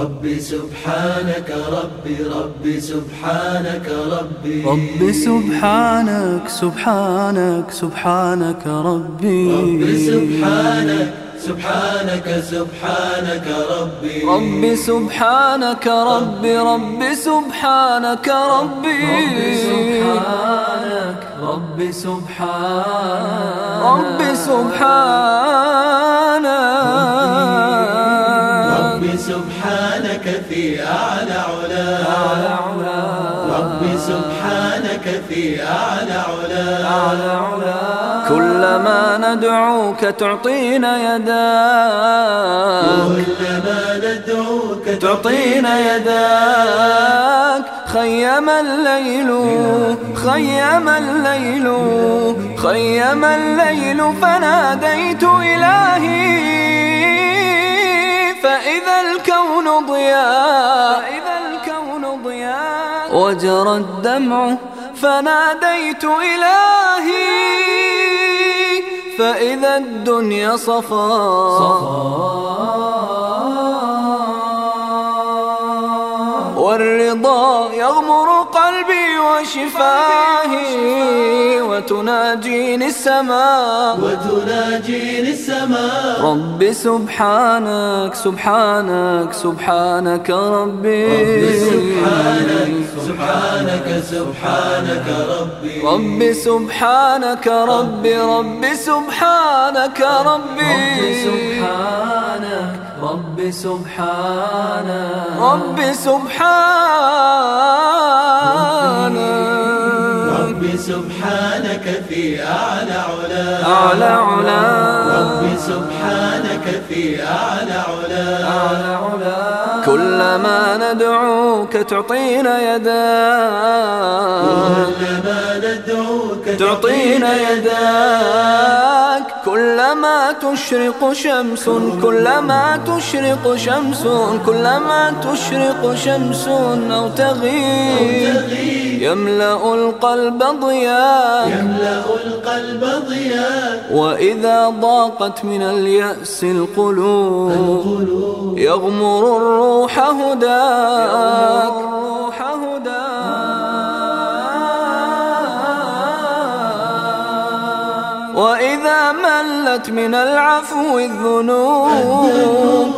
ربي سبحانك ربي ربي سبحانك ربي. ربي سبحانك سبحانك سبحانك ربي. ربي سبحانك سبحانك سبحانك ربي. ربي سبحانك ربي ربي سبحانك ربي. ربي سبحانك ربي سبحانك. ربي سبحانك في أعلى علا. ربي سبحانك في أعلى علا. كلما ندعوك تعطينا يداك كلما ندعوك تعطينا يداك. خيم الليل. خيم الليل. خيم الليل. فناديت إلهي. ضياء. فإذا الكون ضياء. وجرى الدمع فناديت إلهي. فإذا الدنيا صفا. والرضا يغمر قلبي وشفاهي وتناجيني السماء. وتناجيني السماء. ربي سبحانك سبحانك سبحانك ربي. ربي سبحانك سبحانك سبحانك ربي. ربي سبحانك ربي ربي سبحانك ربي. سبحانك ربي سبحانك ربي سبحانك ربي سبحانك في أعلى علا. أعلى علا. ربي سبحانك في أعلى علا. كلما ندعوك تعطينا يداك كلما ندعوك تعطينا يداك تشرق شمس كلما تشرق شمس كلما تشرق شمس أو تغيب. يملأ القلب ضياء. يملأ القلب ضياء. وإذا ضاقت من اليأس القلوب يغمر الروح هداك. وإذا ملت من العفو الذنوب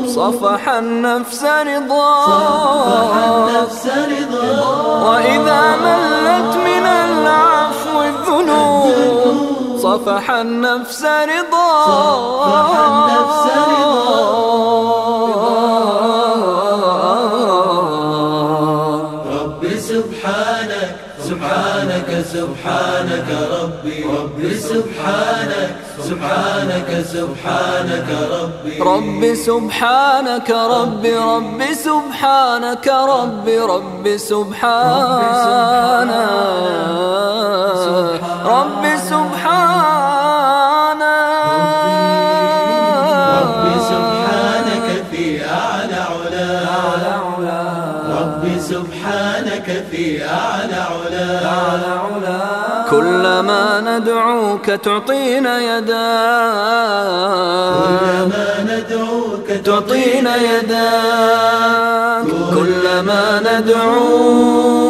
صفح النفس رضا. وإذا ملت من العفو الذنوب صفح النفس رضا. صفح النفس ربي سبحانك سبحانك سبحانك ربي ربي سبحانك سبحانك سبحانك ربي. ربي سبحانك ربي ربي سبحانك ربي ربي سبحانك. ربي سبحانك سبحانك في أعلى علا. كلما ندعوك تعطينا يداك كلما ندعوك تعطينا يداك كلما ندعوك